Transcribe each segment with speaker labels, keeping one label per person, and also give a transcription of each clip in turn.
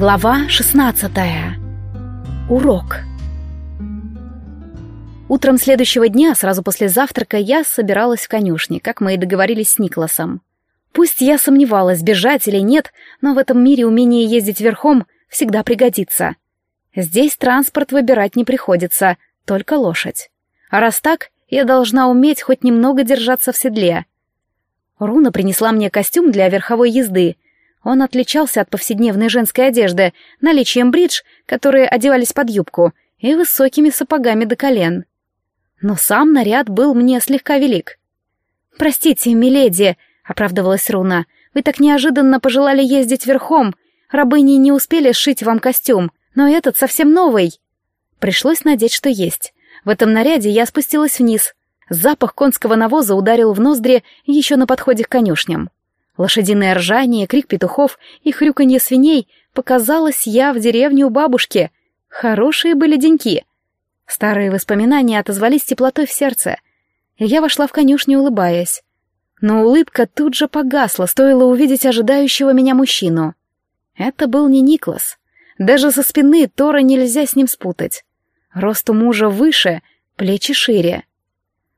Speaker 1: Глава 16. Урок. Утром следующего дня, сразу после завтрака, я собиралась в конюшне, как мы и договорились с Никласом. Пусть я сомневалась, бежать или нет, но в этом мире умение ездить верхом всегда пригодится. Здесь транспорт выбирать не приходится, только лошадь. А раз так, я должна уметь хоть немного держаться в седле. Руна принесла мне костюм для верховой езды — он отличался от повседневной женской одежды наличием бридж, которые одевались под юбку, и высокими сапогами до колен. Но сам наряд был мне слегка велик. «Простите, миледи», — оправдывалась Руна, — «вы так неожиданно пожелали ездить верхом. Рабыни не успели сшить вам костюм, но этот совсем новый». Пришлось надеть, что есть. В этом наряде я спустилась вниз. Запах конского навоза ударил в ноздри еще на подходе к конюшням. Лошадиное ржание, крик петухов и хрюканье свиней показалось я в деревне у бабушки. Хорошие были деньки. Старые воспоминания отозвались теплотой в сердце. Я вошла в конюшню, улыбаясь. Но улыбка тут же погасла, стоило увидеть ожидающего меня мужчину. Это был не Никлас. Даже со спины Тора нельзя с ним спутать. Рост у мужа выше, плечи шире.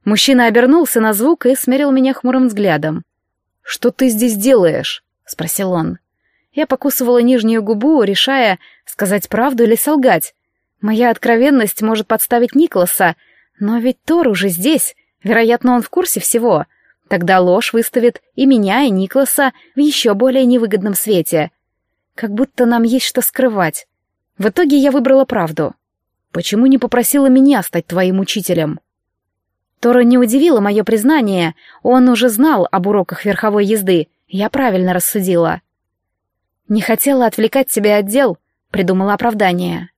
Speaker 1: Мужчина обернулся на звук и смерил меня хмурым взглядом. «Что ты здесь делаешь?» — спросил он. Я покусывала нижнюю губу, решая, сказать правду или солгать. Моя откровенность может подставить Николаса, но ведь Тор уже здесь, вероятно, он в курсе всего. Тогда ложь выставит и меня, и Николаса в еще более невыгодном свете. Как будто нам есть что скрывать. В итоге я выбрала правду. «Почему не попросила меня стать твоим учителем?» Тора не удивило мое признание, он уже знал об уроках верховой езды, я правильно рассудила. Не хотела отвлекать тебя от дел, придумала оправдание.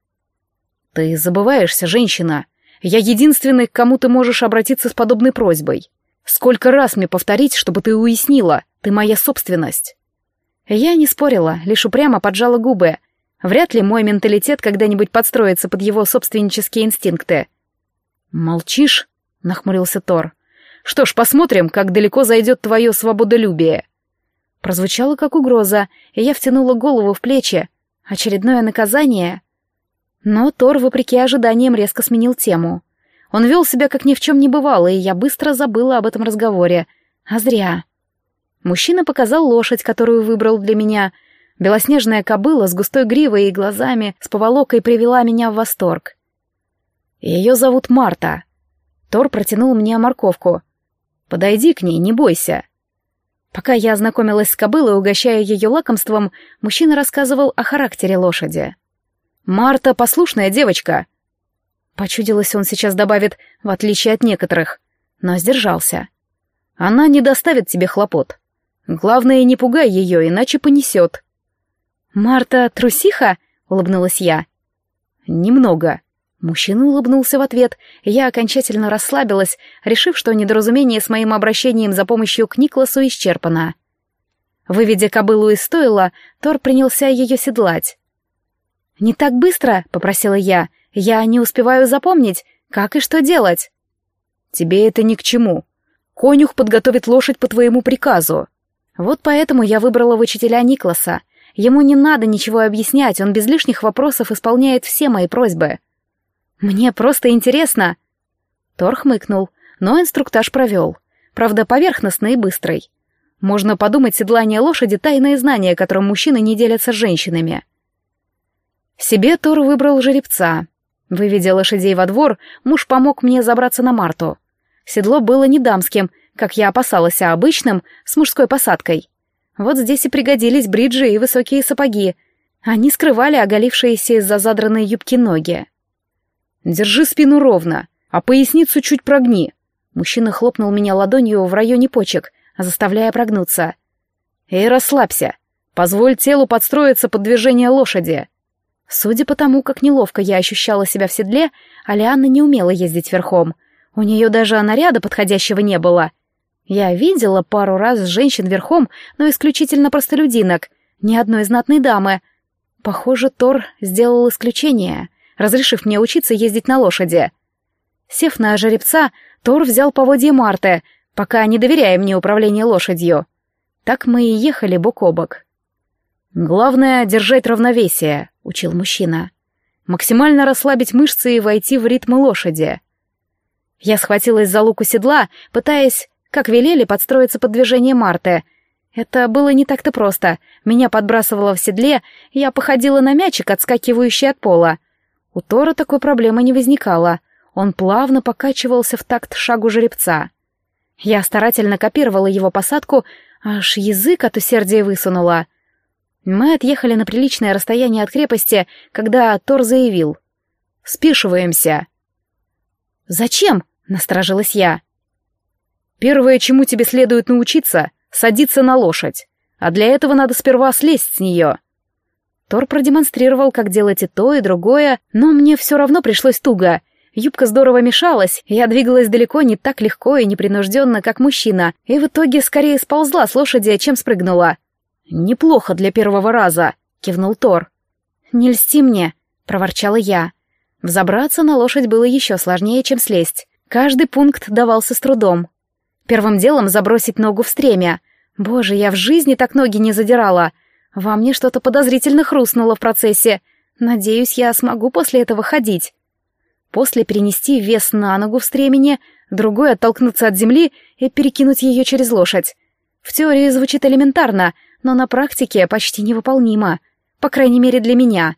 Speaker 1: Ты забываешься, женщина. Я единственный, к кому ты можешь обратиться с подобной просьбой. Сколько раз мне повторить, чтобы ты уяснила, ты моя собственность. Я не спорила, лишь упрямо поджала губы. Вряд ли мой менталитет когда-нибудь подстроится под его собственнические инстинкты. Молчишь? Нахмурился Тор. Что ж, посмотрим, как далеко зайдет твое свободолюбие. Прозвучало как угроза, и я втянула голову в плечи. Очередное наказание. Но Тор, вопреки ожиданиям, резко сменил тему. Он вел себя, как ни в чем не бывало, и я быстро забыла об этом разговоре. А зря. Мужчина показал лошадь, которую выбрал для меня. Белоснежная кобыла с густой гривой и глазами с поволокой привела меня в восторг. Ее зовут Марта. Тор протянул мне морковку. «Подойди к ней, не бойся». Пока я ознакомилась с кобылой, угощая ее лакомством, мужчина рассказывал о характере лошади. «Марта — послушная девочка». Почудилось, он сейчас добавит «в отличие от некоторых», но сдержался. «Она не доставит тебе хлопот. Главное, не пугай ее, иначе понесет». «Марта трусиха?» — улыбнулась я. «Немного», Мужчина улыбнулся в ответ, я окончательно расслабилась, решив, что недоразумение с моим обращением за помощью к Никласу исчерпано. Выведя кобылу из стойла, Тор принялся ее седлать. «Не так быстро», — попросила я, — «я не успеваю запомнить, как и что делать». «Тебе это ни к чему. Конюх подготовит лошадь по твоему приказу». Вот поэтому я выбрала в учителя Никласа. Ему не надо ничего объяснять, он без лишних вопросов исполняет все мои просьбы. «Мне просто интересно!» Тор хмыкнул, но инструктаж провел. Правда, поверхностный и быстрый. Можно подумать, седлание лошади — тайное знание, которым мужчины не делятся с женщинами. Себе Тор выбрал жеребца. Выведя лошадей во двор, муж помог мне забраться на Марту. Седло было не дамским, как я опасалась, а обычным, с мужской посадкой. Вот здесь и пригодились бриджи и высокие сапоги. Они скрывали оголившиеся из-за задранной юбки ноги. Держи спину ровно, а поясницу чуть прогни. Мужчина хлопнул меня ладонью в районе почек, заставляя прогнуться. Эй, расслабься. Позволь телу подстроиться под движение лошади. Судя по тому, как неловко я ощущала себя в седле, Алианна не умела ездить верхом. У нее даже наряда подходящего не было. Я видела пару раз женщин верхом, но исключительно простолюдинок, ни одной знатной дамы. Похоже, Тор сделал исключение разрешив мне учиться ездить на лошади. Сев на жеребца, Тор взял поводье Марты, пока не доверяя мне управление лошадью. Так мы и ехали бок о бок. «Главное — держать равновесие», — учил мужчина. «Максимально расслабить мышцы и войти в ритм лошади». Я схватилась за луку седла, пытаясь, как велели, подстроиться под движение Марты. Это было не так-то просто. Меня подбрасывало в седле, я походила на мячик, отскакивающий от пола. У Тора такой проблемы не возникало. Он плавно покачивался в такт шагу жеребца. Я старательно копировала его посадку, аж язык от усердия высунула. Мы отъехали на приличное расстояние от крепости, когда Тор заявил. «Спешиваемся». «Зачем?» — насторожилась я. «Первое, чему тебе следует научиться — садиться на лошадь, а для этого надо сперва слезть с нее». Тор продемонстрировал, как делать и то, и другое, но мне все равно пришлось туго. Юбка здорово мешалась, я двигалась далеко не так легко и непринужденно, как мужчина, и в итоге скорее сползла с лошади, чем спрыгнула. «Неплохо для первого раза», — кивнул Тор. «Не льсти мне», — проворчала я. Взобраться на лошадь было еще сложнее, чем слезть. Каждый пункт давался с трудом. Первым делом забросить ногу в стремя. Боже, я в жизни так ноги не задирала. Во мне что-то подозрительно хрустнуло в процессе. Надеюсь, я смогу после этого ходить. После перенести вес на ногу в стремени, другой оттолкнуться от земли и перекинуть ее через лошадь. В теории звучит элементарно, но на практике почти невыполнимо. По крайней мере, для меня.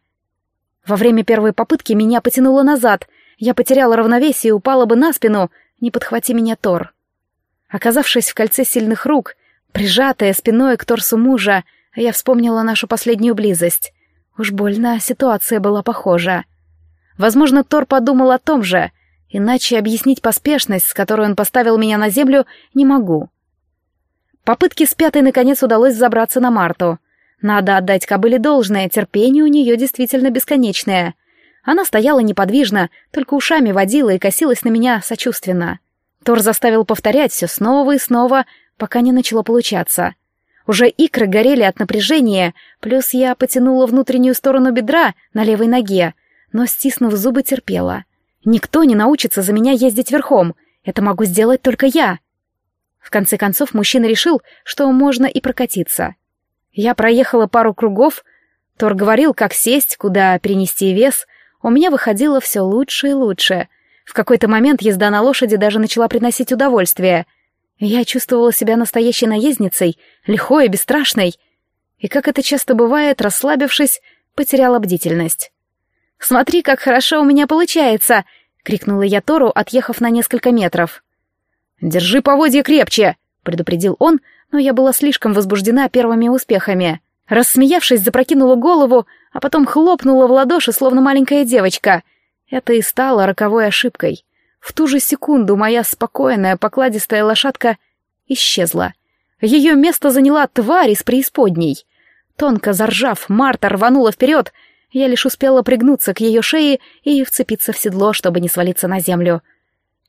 Speaker 1: Во время первой попытки меня потянуло назад. Я потеряла равновесие и упала бы на спину, не подхвати меня Тор. Оказавшись в кольце сильных рук, прижатая спиной к торсу мужа, я вспомнила нашу последнюю близость. Уж больно ситуация была похожа. Возможно, Тор подумал о том же, иначе объяснить поспешность, с которой он поставил меня на землю, не могу. Попытки с пятой наконец удалось забраться на Марту. Надо отдать кобыле должное, терпение у нее действительно бесконечное. Она стояла неподвижно, только ушами водила и косилась на меня сочувственно. Тор заставил повторять все снова и снова, пока не начало получаться. Уже икры горели от напряжения, плюс я потянула внутреннюю сторону бедра на левой ноге, но, стиснув зубы, терпела. Никто не научится за меня ездить верхом, это могу сделать только я. В конце концов, мужчина решил, что можно и прокатиться. Я проехала пару кругов, Тор говорил, как сесть, куда перенести вес. У меня выходило все лучше и лучше. В какой-то момент езда на лошади даже начала приносить удовольствие. Я чувствовала себя настоящей наездницей, лихой и бесстрашной. И, как это часто бывает, расслабившись, потеряла бдительность. «Смотри, как хорошо у меня получается!» — крикнула я Тору, отъехав на несколько метров. «Держи поводья крепче!» — предупредил он, но я была слишком возбуждена первыми успехами. Рассмеявшись, запрокинула голову, а потом хлопнула в ладоши, словно маленькая девочка. Это и стало роковой ошибкой. В ту же секунду моя спокойная, покладистая лошадка исчезла. Ее место заняла тварь из преисподней. Тонко заржав, Марта рванула вперед. Я лишь успела пригнуться к ее шее и вцепиться в седло, чтобы не свалиться на землю. —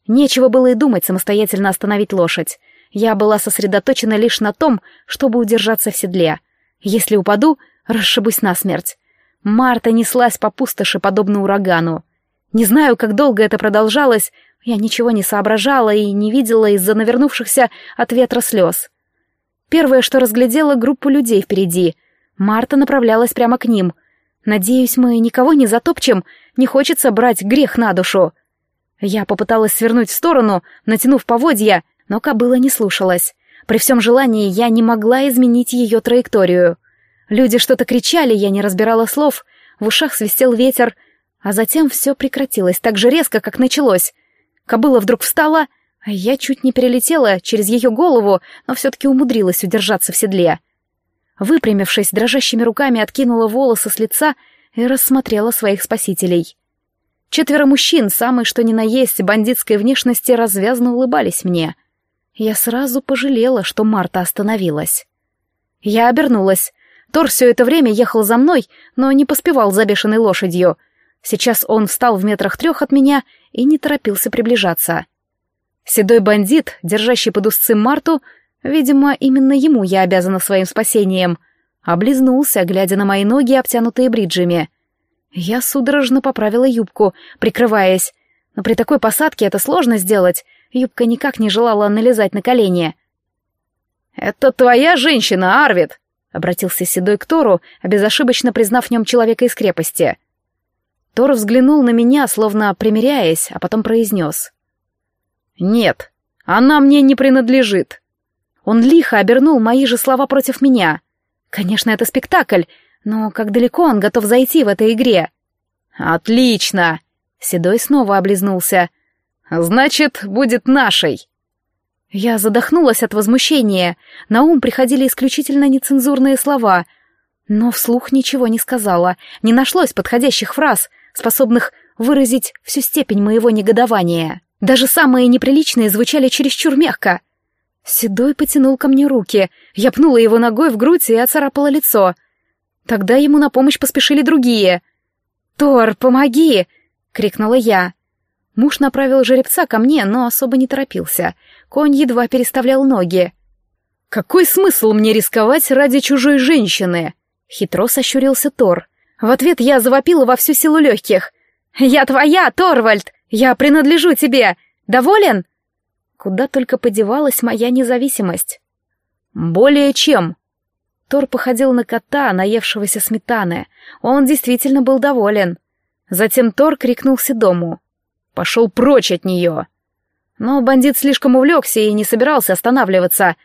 Speaker 1: Нечего было и думать самостоятельно остановить лошадь. Я была сосредоточена лишь на том, чтобы удержаться в седле. Если упаду, расшибусь насмерть. Марта неслась по пустоши, подобно урагану. Не знаю, как долго это продолжалось, я ничего не соображала и не видела из-за навернувшихся от ветра слез. Первое, что разглядела, группу людей впереди. Марта направлялась прямо к ним. Надеюсь, мы никого не затопчем, не хочется брать грех на душу. Я попыталась свернуть в сторону, натянув поводья, но кобыла не слушалась. При всем желании я не могла изменить ее траекторию. Люди что-то кричали, я не разбирала слов, в ушах свистел ветер, а затем все прекратилось так же резко, как началось. Кобыла вдруг встала, а я чуть не перелетела через ее голову, но все-таки умудрилась удержаться в седле. Выпрямившись, дрожащими руками откинула волосы с лица и рассмотрела своих спасителей. Четверо мужчин, самые что ни на есть бандитской внешности, развязно улыбались мне. Я сразу пожалела, что Марта остановилась. Я обернулась. Тор все это время ехал за мной, но не поспевал за бешеной лошадью. Сейчас он встал в метрах трех от меня и не торопился приближаться. Седой бандит, держащий под узцы Марту, видимо, именно ему я обязана своим спасением, облизнулся, глядя на мои ноги, обтянутые бриджами — я судорожно поправила юбку, прикрываясь. Но при такой посадке это сложно сделать. Юбка никак не желала налезать на колени. «Это твоя женщина, Арвид!» — обратился Седой к Тору, безошибочно признав в нем человека из крепости. Тор взглянул на меня, словно примиряясь, а потом произнес. «Нет, она мне не принадлежит». Он лихо обернул мои же слова против меня. Конечно, это спектакль, но как далеко он готов зайти в этой игре? «Отлично!» — Седой снова облизнулся. «Значит, будет нашей!» Я задохнулась от возмущения. На ум приходили исключительно нецензурные слова. Но вслух ничего не сказала. Не нашлось подходящих фраз, способных выразить всю степень моего негодования. Даже самые неприличные звучали чересчур мягко. Седой потянул ко мне руки. Я пнула его ногой в грудь и оцарапала лицо. Тогда ему на помощь поспешили другие. «Тор, помоги!» — крикнула я. Муж направил жеребца ко мне, но особо не торопился. Конь едва переставлял ноги. «Какой смысл мне рисковать ради чужой женщины?» Хитро сощурился Тор. В ответ я завопила во всю силу легких. «Я твоя, Торвальд! Я принадлежу тебе! Доволен?» Куда только подевалась моя независимость. «Более чем!» Тор походил на кота, наевшегося сметаны. Он действительно был доволен. Затем Тор крикнул Седому. Пошел прочь от нее. Но бандит слишком увлекся и не собирался останавливаться.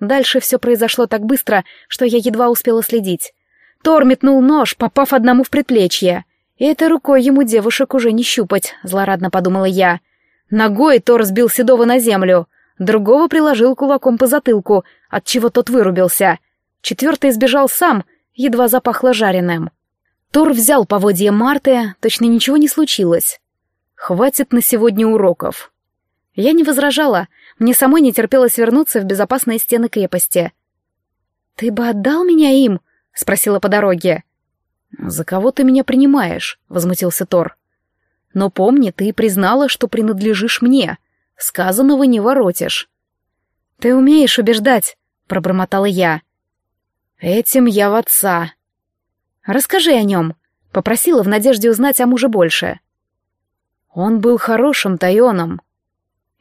Speaker 1: Дальше все произошло так быстро, что я едва успела следить. Тор метнул нож, попав одному в предплечье. И этой рукой ему девушек уже не щупать, злорадно подумала я. Ногой Тор сбил Седова на землю, другого приложил кулаком по затылку, от чего тот вырубился. Четвертый сбежал сам, едва запахло жареным. Тор взял поводье Марты, точно ничего не случилось. Хватит на сегодня уроков. Я не возражала, мне самой не терпелось вернуться в безопасные стены крепости. «Ты бы отдал меня им?» — спросила по дороге. «За кого ты меня принимаешь?» — возмутился Тор. «Но помни, ты признала, что принадлежишь мне. Сказанного не воротишь». «Ты умеешь убеждать», — пробормотала я. «Этим я в отца». «Расскажи о нем», — попросила в надежде узнать о муже больше. Он был хорошим Тайоном.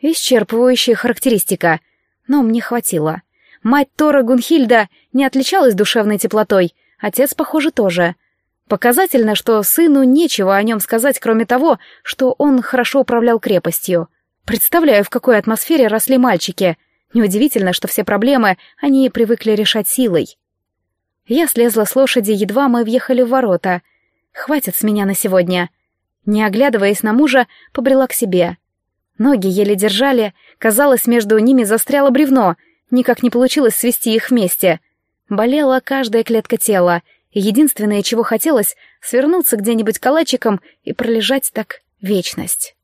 Speaker 1: Исчерпывающая характеристика, но мне хватило. Мать Тора Гунхильда не отличалась душевной теплотой, отец, похоже, тоже. Показательно, что сыну нечего о нем сказать, кроме того, что он хорошо управлял крепостью. Представляю, в какой атмосфере росли мальчики. Неудивительно, что все проблемы они привыкли решать силой. Я слезла с лошади, едва мы въехали в ворота. Хватит с меня на сегодня. Не оглядываясь на мужа, побрела к себе. Ноги еле держали, казалось, между ними застряло бревно, никак не получилось свести их вместе. Болела каждая клетка тела, единственное, чего хотелось, свернуться где-нибудь калачиком и пролежать так вечность.